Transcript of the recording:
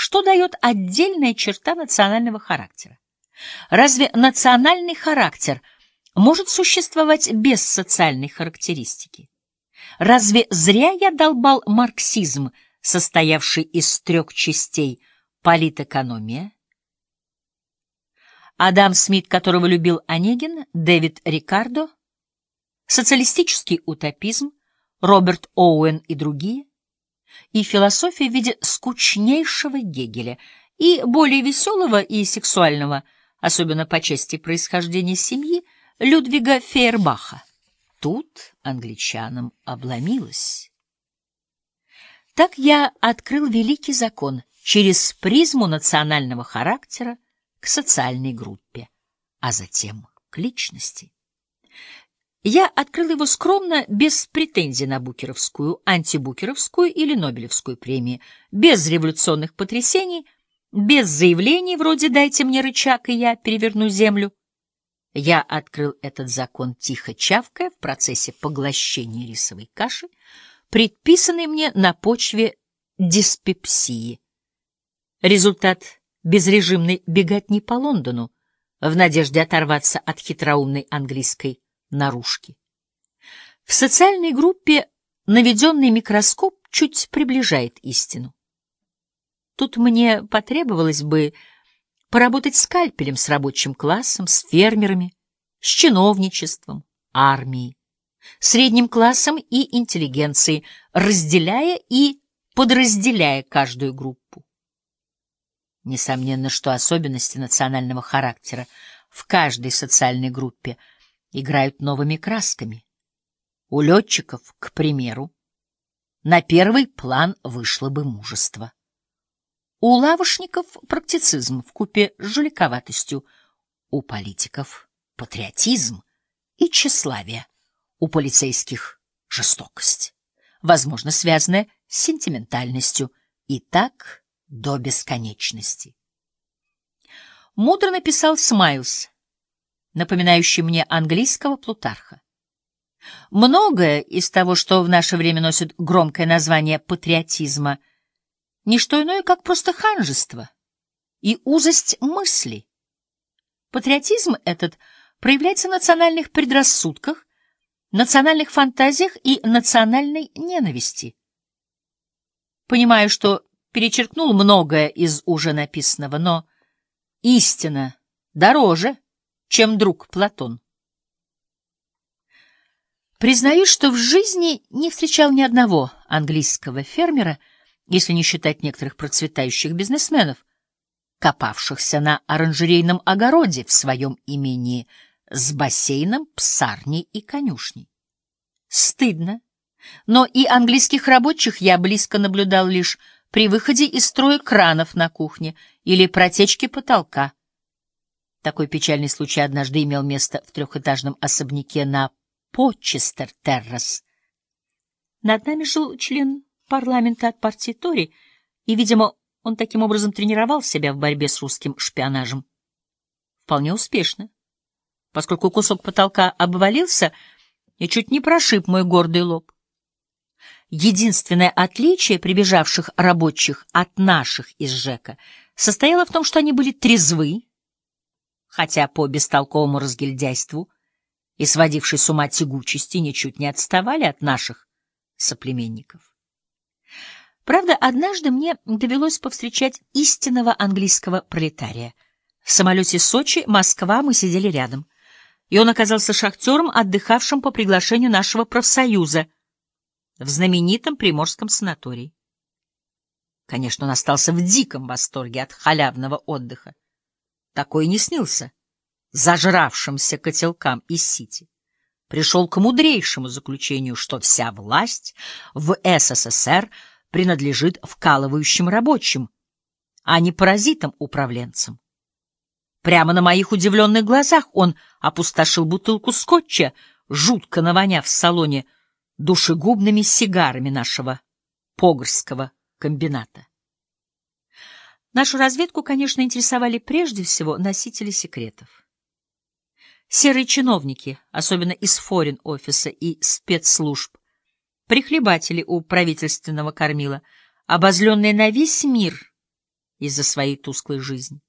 что дает отдельная черта национального характера? Разве национальный характер может существовать без социальной характеристики? Разве зря я долбал марксизм, состоявший из трех частей политэкономия? Адам Смит, которого любил Онегин, Дэвид Рикардо, социалистический утопизм, Роберт Оуэн и другие, и философия в виде скучнейшего Гегеля и более веселого и сексуального, особенно по части происхождения семьи, Людвига Фейербаха. Тут англичанам обломилось. Так я открыл великий закон через призму национального характера к социальной группе, а затем к личности. Я открыл его скромно, без претензий на букеровскую, антибукеровскую или Нобелевскую премии, без революционных потрясений, без заявлений вроде «дайте мне рычаг, и я переверну землю». Я открыл этот закон тихо чавкая в процессе поглощения рисовой каши, предписанной мне на почве диспепсии. Результат — безрежимной беготни по Лондону в надежде оторваться от хитроумной английской наружки. В социальной группе наведенный микроскоп чуть приближает истину. Тут мне потребовалось бы поработать скальпелем с рабочим классом, с фермерами, с чиновничеством, армией, средним классом и интеллигенцией, разделяя и подразделяя каждую группу. Несомненно, что особенности национального характера в каждой социальной группе – играют новыми красками. У летчиков, к примеру, на первый план вышло бы мужество. У лавошников практицизм в купе с жуликоватостью, у политиков патриотизм и тщеславие, у полицейских жестокость, возможно, связанная с сентиментальностью, и так до бесконечности. Мудро написал Смайлс, напоминающий мне английского Плутарха. Многое из того, что в наше время носит громкое название патриотизма, не что иное, как просто ханжество и узость мысли. Патриотизм этот проявляется в национальных предрассудках, национальных фантазиях и национальной ненависти. Понимаю, что перечеркнул многое из уже написанного, но истина дороже — чем друг Платон. Признаюсь, что в жизни не встречал ни одного английского фермера, если не считать некоторых процветающих бизнесменов, копавшихся на оранжерейном огороде в своем имении с бассейном, псарней и конюшней. Стыдно, но и английских рабочих я близко наблюдал лишь при выходе из строя кранов на кухне или протечке потолка, такой печальный случай однажды имел место в трехэтажном особняке на Почестер-Террас. Над нами жил член парламента от партии Тори, и, видимо, он таким образом тренировал себя в борьбе с русским шпионажем. Вполне успешно, поскольку кусок потолка обвалился и чуть не прошиб мой гордый лоб. Единственное отличие прибежавших рабочих от наших из ЖЭКа состояло в том, что они были трезвы, хотя по бестолковому разгильдяйству и сводившей с ума тягучести ничуть не отставали от наших соплеменников. Правда, однажды мне довелось повстречать истинного английского пролетария. В самолете Сочи, Москва, мы сидели рядом, и он оказался шахтером, отдыхавшим по приглашению нашего профсоюза в знаменитом приморском санатории. Конечно, он остался в диком восторге от халявного отдыха. Такой не снился зажравшимся котелкам из Сити. Пришел к мудрейшему заключению, что вся власть в СССР принадлежит вкалывающим рабочим, а не паразитам-управленцам. Прямо на моих удивленных глазах он опустошил бутылку скотча, жутко навоняв в салоне душегубными сигарами нашего погрского комбината. Нашу разведку, конечно, интересовали прежде всего носители секретов. Серые чиновники, особенно из форин-офиса и спецслужб, прихлебатели у правительственного кормила, обозленные на весь мир из-за своей тусклой жизни.